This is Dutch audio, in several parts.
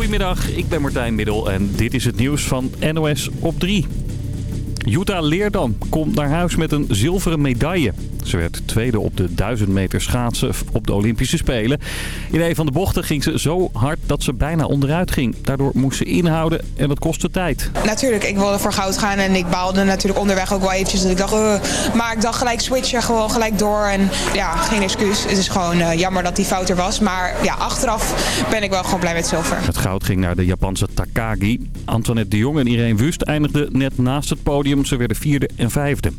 Goedemiddag, ik ben Martijn Middel en dit is het nieuws van NOS op 3. Jutta Leerdam komt naar huis met een zilveren medaille. Ze werd tweede op de 1000 meter schaatsen op de Olympische Spelen. In een van de bochten ging ze zo hard dat ze bijna onderuit ging. Daardoor moest ze inhouden en dat kostte tijd. Natuurlijk, ik wilde voor goud gaan en ik baalde natuurlijk onderweg ook wel eventjes. Dat ik dacht, uh, maar ik dacht gelijk switchen, gewoon gelijk door. En ja, geen excuus. Het is gewoon uh, jammer dat die fout er was. Maar ja, achteraf ben ik wel gewoon blij met zilver. Het goud ging naar de Japanse Takagi. Antoinette de Jong en Irene Wust eindigden net naast het podium. Ze werden vierde en vijfde.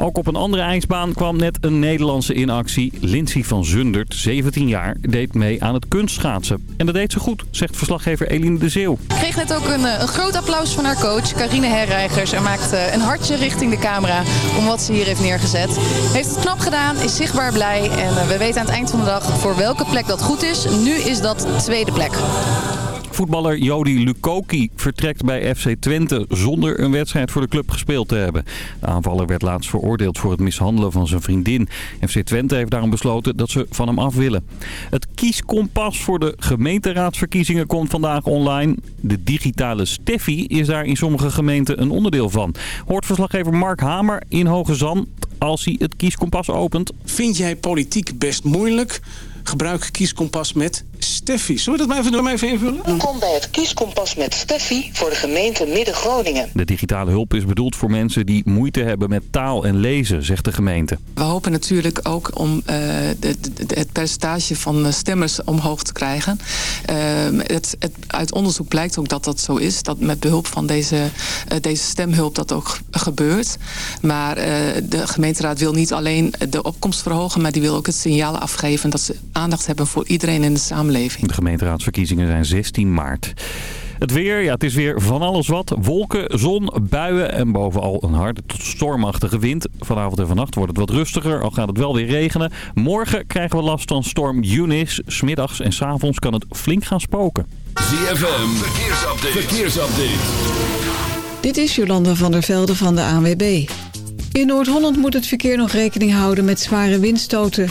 Ook op een andere ijsbaan kwam net een Nederlandse in actie. Lindsay van Zundert, 17 jaar, deed mee aan het kunstschaatsen. En dat deed ze goed, zegt verslaggever Eline de Zeeuw. Ik kreeg net ook een, een groot applaus van haar coach, Carine Herreigers. En maakte een hartje richting de camera om wat ze hier heeft neergezet. Heeft het knap gedaan, is zichtbaar blij. En we weten aan het eind van de dag voor welke plek dat goed is. Nu is dat tweede plek. Voetballer Jody Lukoki vertrekt bij FC Twente zonder een wedstrijd voor de club gespeeld te hebben. De aanvaller werd laatst veroordeeld voor het mishandelen van zijn vriendin. FC Twente heeft daarom besloten dat ze van hem af willen. Het kieskompas voor de gemeenteraadsverkiezingen komt vandaag online. De digitale Steffi is daar in sommige gemeenten een onderdeel van. Hoort verslaggever Mark Hamer in Hoge Zand als hij het kieskompas opent. Vind jij politiek best moeilijk? Gebruik kieskompas met Steffi. Zullen we dat maar even, maar even invullen? Kom bij het kieskompas met Steffi voor de gemeente Midden-Groningen. De digitale hulp is bedoeld voor mensen die moeite hebben met taal en lezen, zegt de gemeente. We hopen natuurlijk ook om uh, de, de, het percentage van stemmers omhoog te krijgen. Uh, het, het, uit onderzoek blijkt ook dat dat zo is. Dat met behulp van deze, uh, deze stemhulp dat ook gebeurt. Maar de gemeenteraad wil niet alleen de opkomst verhogen... maar die wil ook het signaal afgeven dat ze aandacht hebben voor iedereen in de samenleving. De gemeenteraadsverkiezingen zijn 16 maart. Het weer, ja, het is weer van alles wat. Wolken, zon, buien en bovenal een harde tot stormachtige wind. Vanavond en vannacht wordt het wat rustiger, al gaat het wel weer regenen. Morgen krijgen we last van storm Eunice. Smiddags en s avonds kan het flink gaan spoken. ZFM, verkeersupdate. verkeersupdate. Dit is Jolanda van der Velde van de ANWB. In Noord-Holland moet het verkeer nog rekening houden met zware windstoten...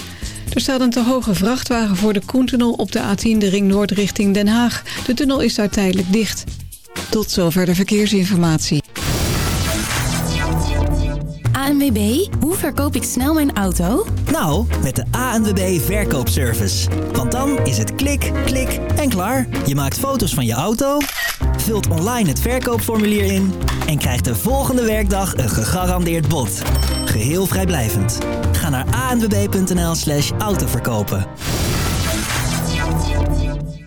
Er staat een te hoge vrachtwagen voor de Koentunnel op de A10 de Ring Noord richting Den Haag. De tunnel is daar tijdelijk dicht. Tot zover de verkeersinformatie. ANWB, hoe verkoop ik snel mijn auto? Nou, met de ANWB Verkoopservice. Want dan is het klik, klik en klaar. Je maakt foto's van je auto, vult online het verkoopformulier in... en krijgt de volgende werkdag een gegarandeerd bod. Geheel vrijblijvend. Ga naar anwb.nl slash autoverkopen.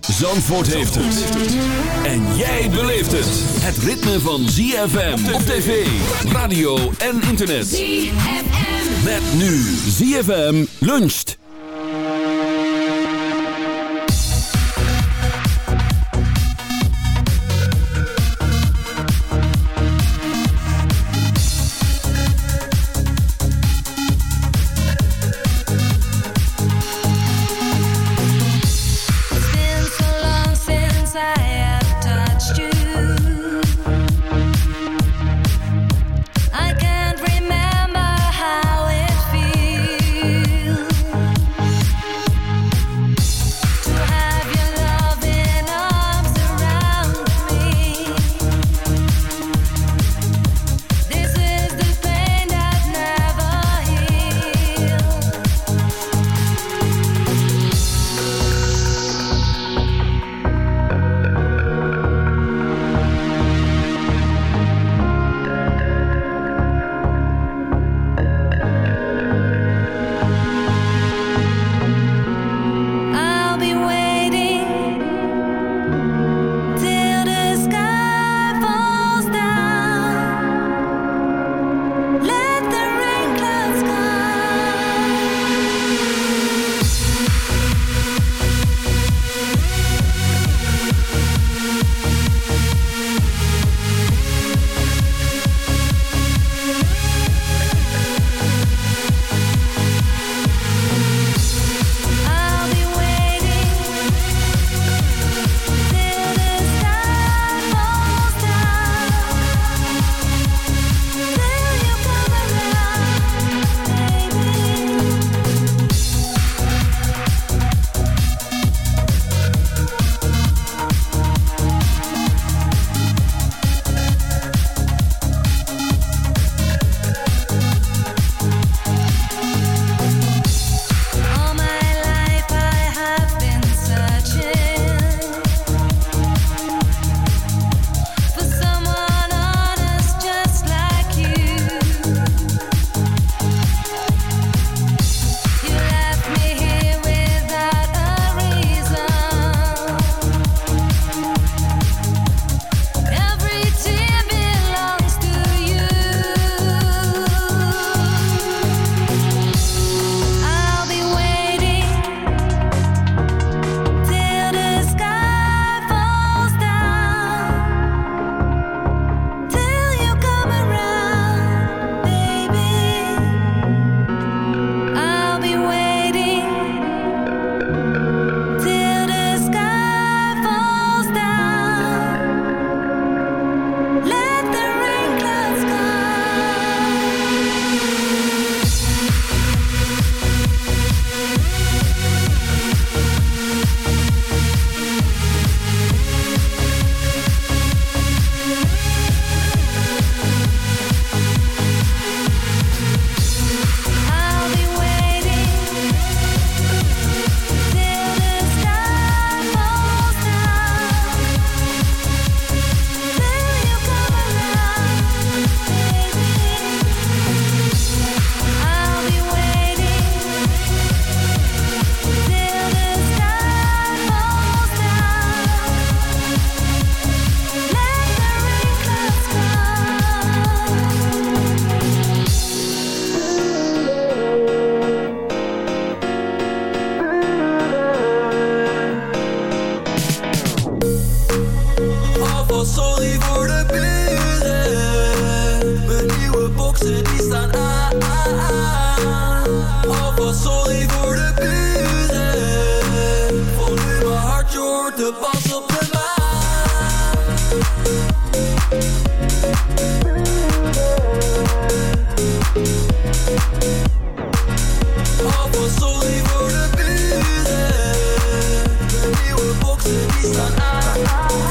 Zandvoort heeft het. En jij beleeft het. Het ritme van ZFM op tv, radio en internet. ZFM. Met nu ZFM luncht.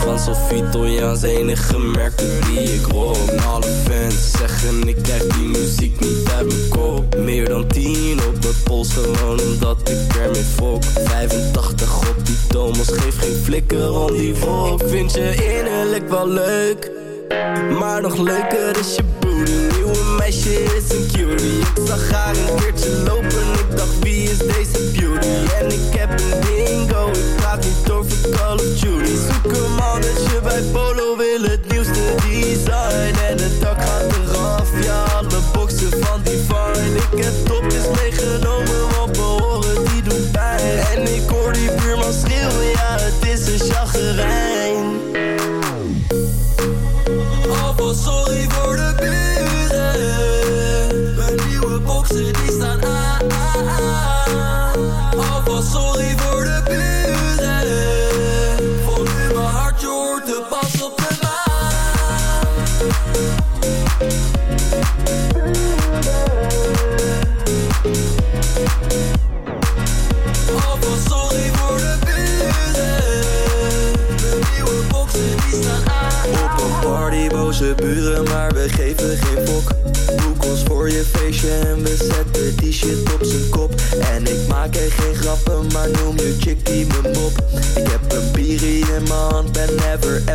Van Sophie Italiaans enige merken die ik roep Alle fans zeggen ik krijg die muziek niet uit mijn kop Meer dan 10 op de pols gewoon omdat ik ermee fok. 85 op die Thomas geef geen flikker om die volk Vind je innerlijk wel leuk Maar nog leuker is je booty Nieuwe meisje is een cutie. Ik zag haar een keertje lopen Ik dacht wie is deze beauty? En ik heb een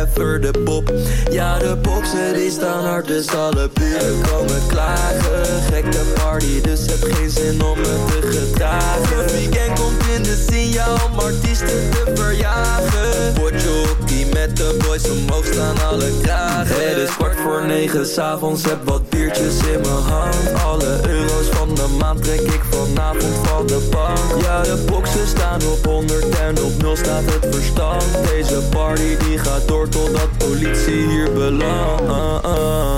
ever de pop. Ja, de boxen die staan hard, dus alle buren komen klagen. Gekke party, dus heb geen zin om me te gedragen. Het weekend komt in de ja, om artiesten te verjagen. Potjokkie met de boys omhoog staan alle kragen. Het is kwart voor negen s'avonds, heb wat biertjes in mijn hand. Alle euro's van de maand trek ik vanavond van de bank. Ja, de boxen staan op 100 en op 0 staat het verstand. Deze party die alone.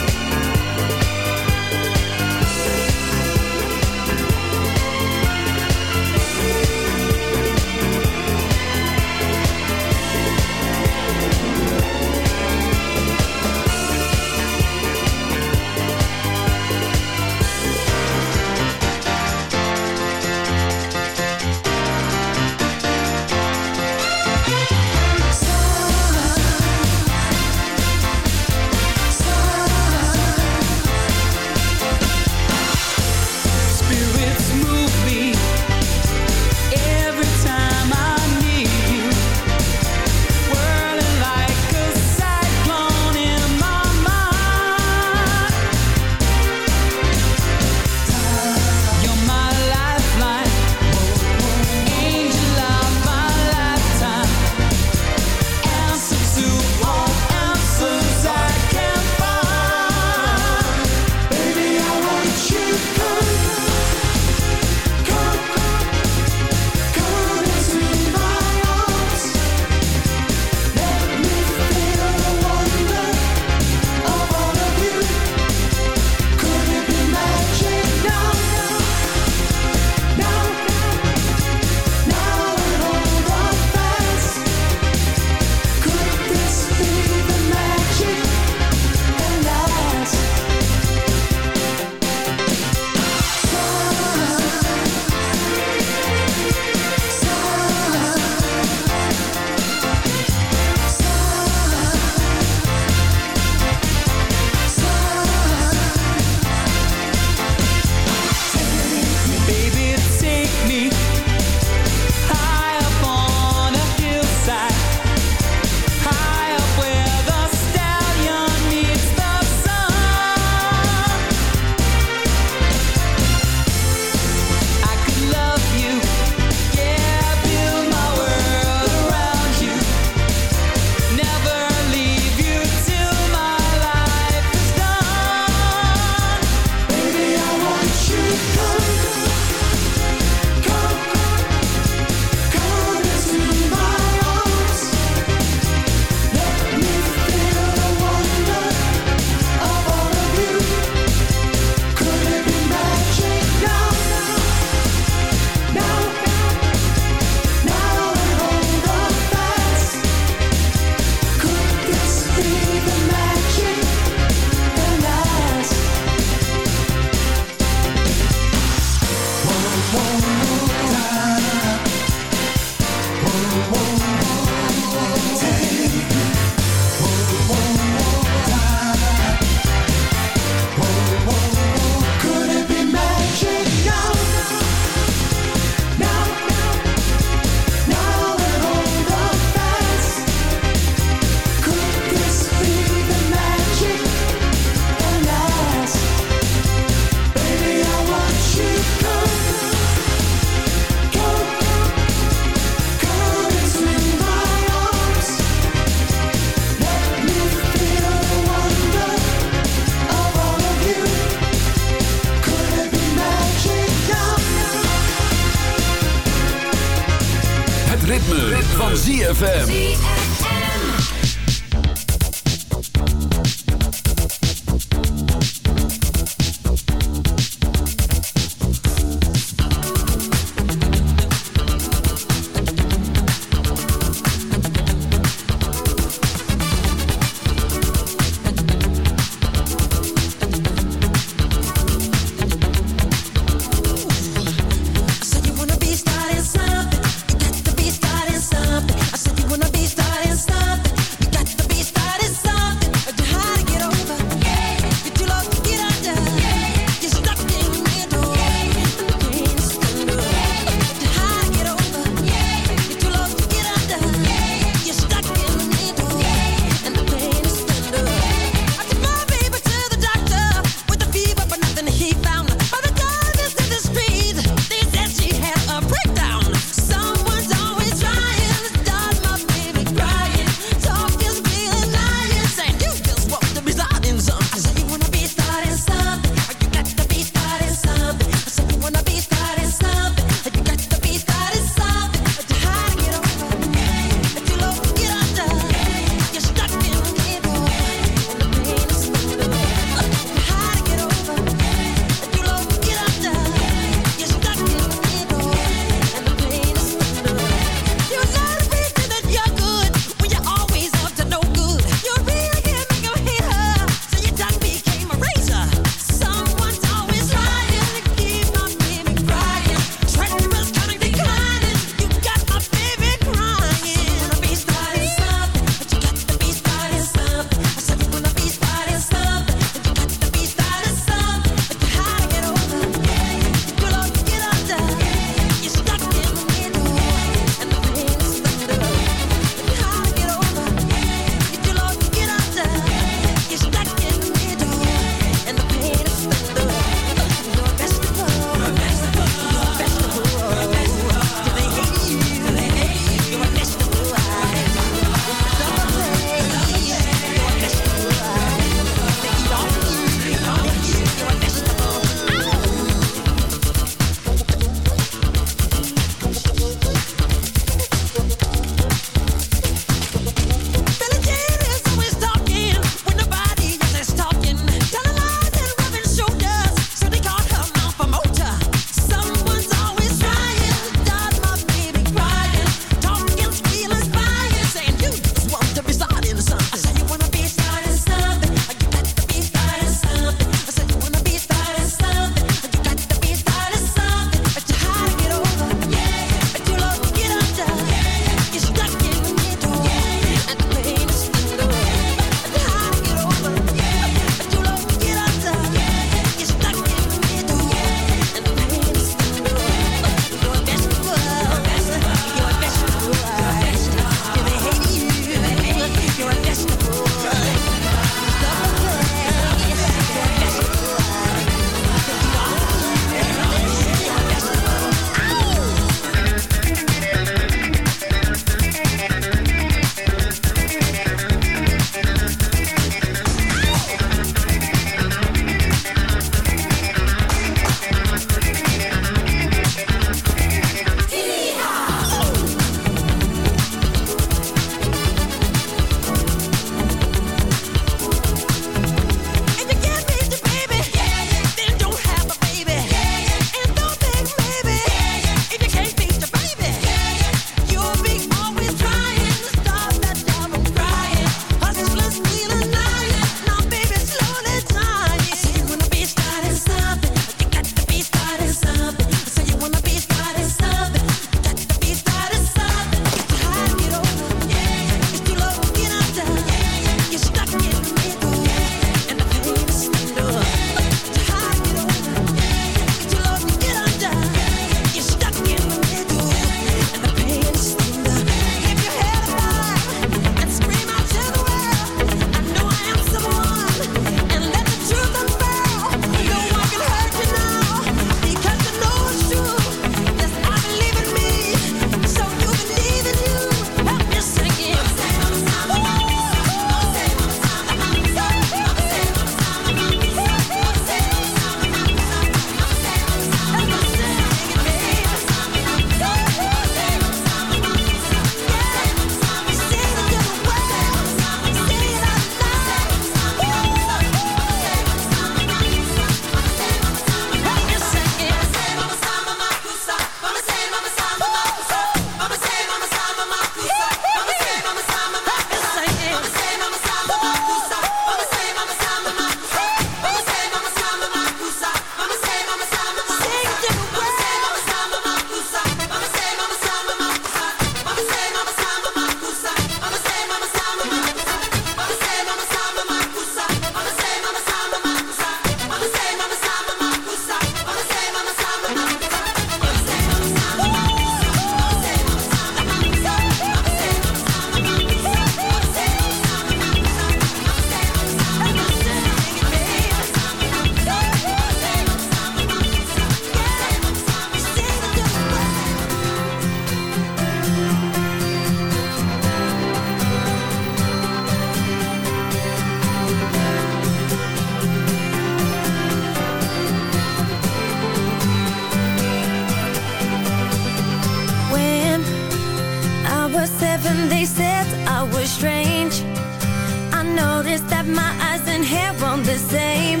that my eyes and hair weren't the same.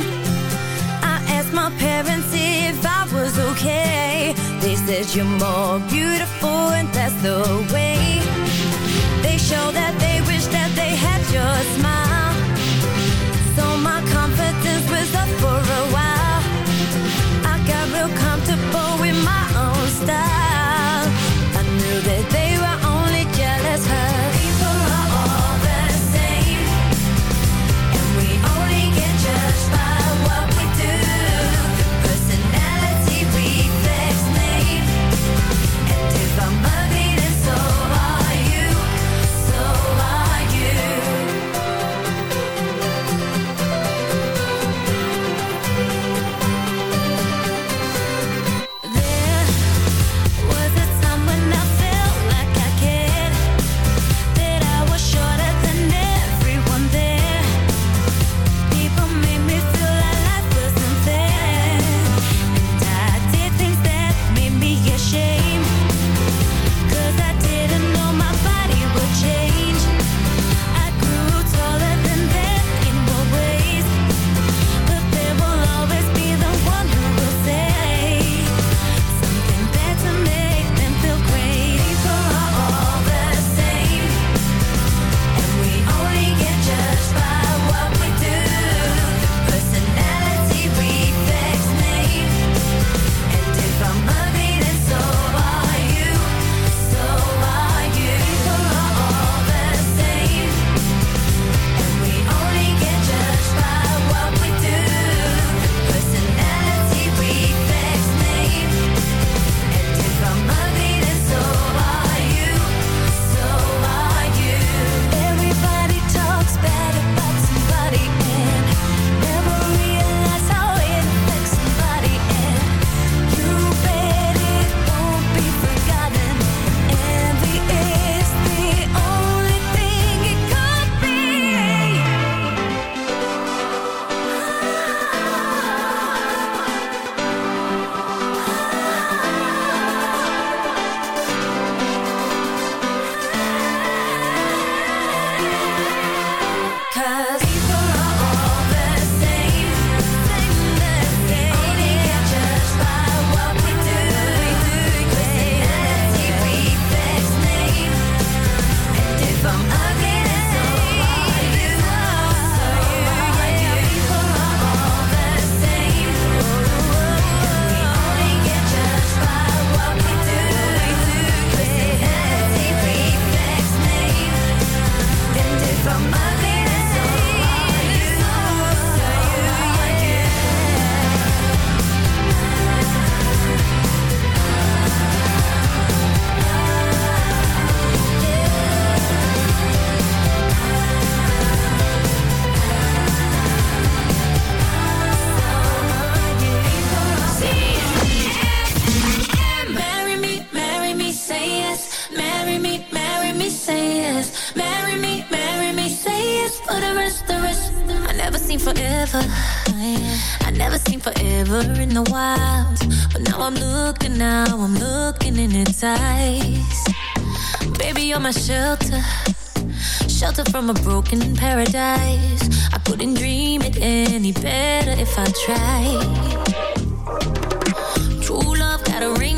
I asked my parents if I was okay. They said you're more beautiful and that's the way. They show that they wish that they had your smile. So my confidence was up for a while never seen forever. I never seen forever in the wild. But now I'm looking, now I'm looking in its eyes. Baby, you're my shelter. Shelter from a broken paradise. I couldn't dream it any better if I tried. True love got a ring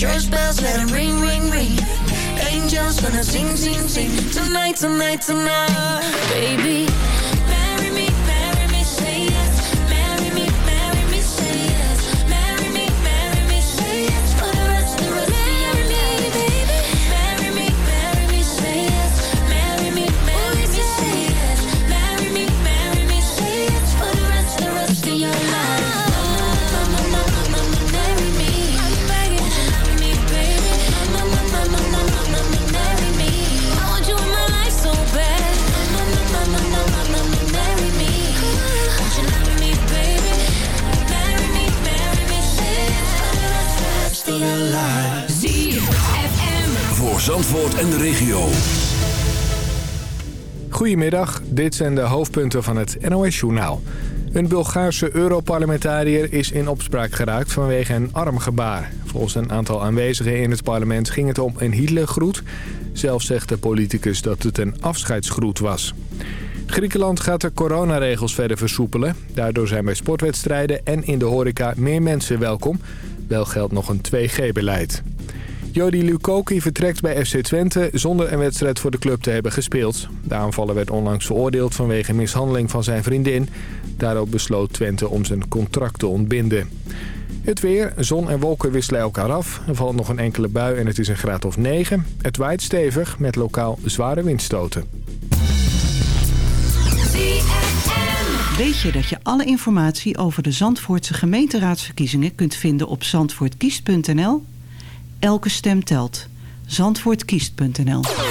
Church bells let it ring, ring, ring. Angels gonna sing, sing, sing. Tonight, tonight, tonight. Baby, Goedemiddag, dit zijn de hoofdpunten van het NOS-journaal. Een Bulgaarse Europarlementariër is in opspraak geraakt vanwege een armgebaar. Volgens een aantal aanwezigen in het parlement ging het om een Hitlergroet. Zelf zegt de politicus dat het een afscheidsgroet was. Griekenland gaat de coronaregels verder versoepelen. Daardoor zijn bij sportwedstrijden en in de horeca meer mensen welkom. Wel geldt nog een 2G-beleid. Jody Lukoki vertrekt bij FC Twente zonder een wedstrijd voor de club te hebben gespeeld. De aanvaller werd onlangs veroordeeld vanwege mishandeling van zijn vriendin. Daarop besloot Twente om zijn contract te ontbinden. Het weer, zon en wolken wisselen elkaar af. Er valt nog een enkele bui en het is een graad of 9. Het waait stevig met lokaal zware windstoten. Weet je dat je alle informatie over de Zandvoortse gemeenteraadsverkiezingen kunt vinden op zandvoortkiest.nl? Elke stem telt. Zandvoortkiest.nl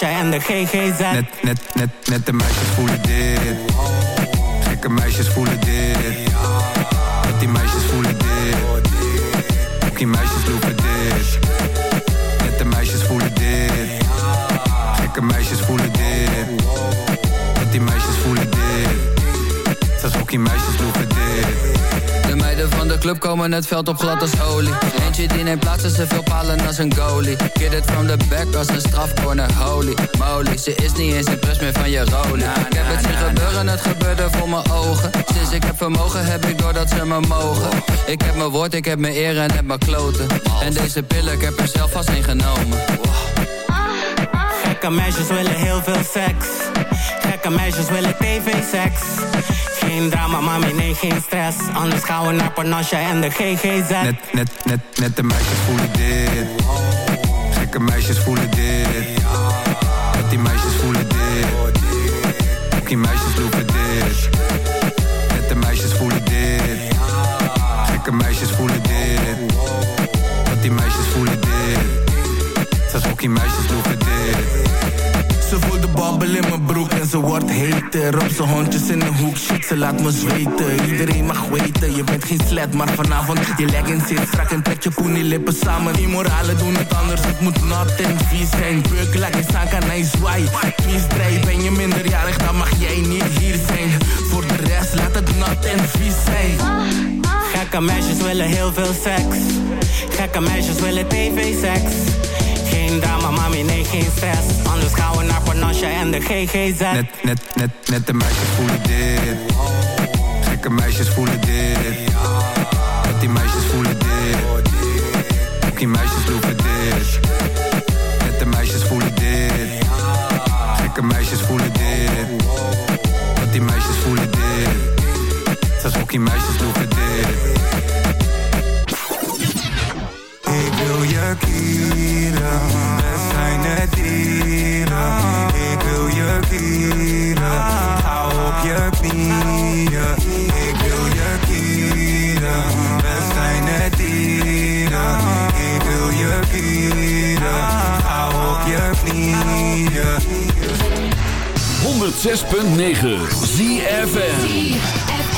meisje en de GGZ. Net, net, net, net de meisjes voelen dit. Gekke meisjes voelen dit. Met die meisjes voelen dit. Ook die meisjes lopen dit. Net de meisjes voelen dit. Gekke meisjes voelen dit. Met die meisjes voelen dit. Zelfs ook die meisjes lopen dit. De meiden van de club komen het veld op glad als olie. Eentje die neemt plaats en ze veel palen als een goalie. Get it from the back als een strafcorner, holy. Moly Ze is niet eens impress meer van je rolie. Ik heb het zien gebeuren, het gebeurde voor mijn ogen. Sinds ik heb vermogen heb ik door dat ze me mogen. Ik heb mijn woord, ik heb mijn eer en heb mijn kloten. En deze pillen, ik heb er zelf vast in genomen. Gekke meisjes willen heel veel seks. Gekke meisjes willen tv-seks. Geen drama, mami, nee, geen stress. Anders gaan we naar Panasja en de GGZ. Net, net, net, net de meisjes voelen dit. Gekke meisjes voelen dit. Net die meisjes voelen dit. Meisjes ze wordt heter Op zijn hondjes in een hoek, shit, ze laat me zweten. Iedereen mag weten, je bent geen slet Maar vanavond, je legging zit strak en trek je poenie lippen samen. Die moralen doen het anders, het moet nat en vies zijn. Beuk, laat je kan hij zwaai. Vies drijf, ben je minderjarig, dan mag jij niet hier zijn. Voor de rest, laat het nat en vies zijn. Gekke meisjes willen heel veel seks. Gekke meisjes willen tv-seks. Geen drama, mami, nee, geen stress. Anders gaan we naar Panasja en de GGZ. Net, net, net, net de meisjes voelen dit. Gekke meisjes voelen dit. Net die meisjes voelen dit. Ook die meisjes lopen dit. Net de meisjes voelen dit. Gekke meisjes voelen dit. Net die meisjes voelen dit. Zelfs ook die meisjes 106.9 ZFM.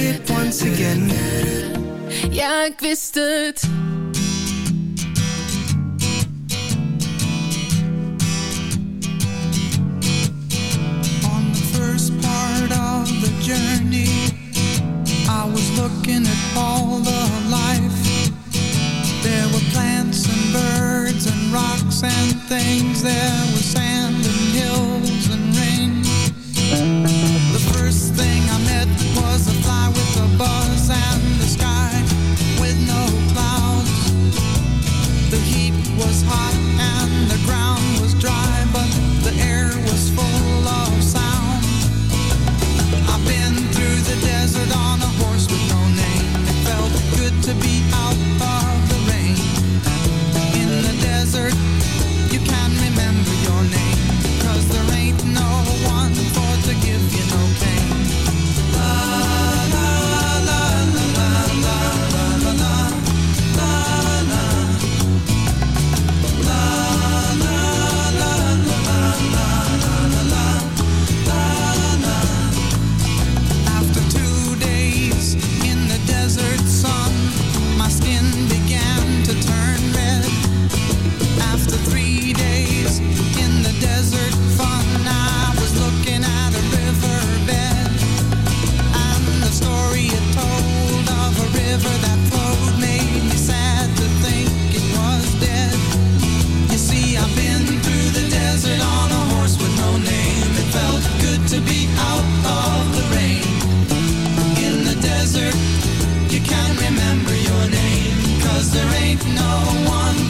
it once again. Ja, ik wist het. On the first part of the journey, I was looking at all the life. There were plants and birds and rocks and things. There was sand. ain't no one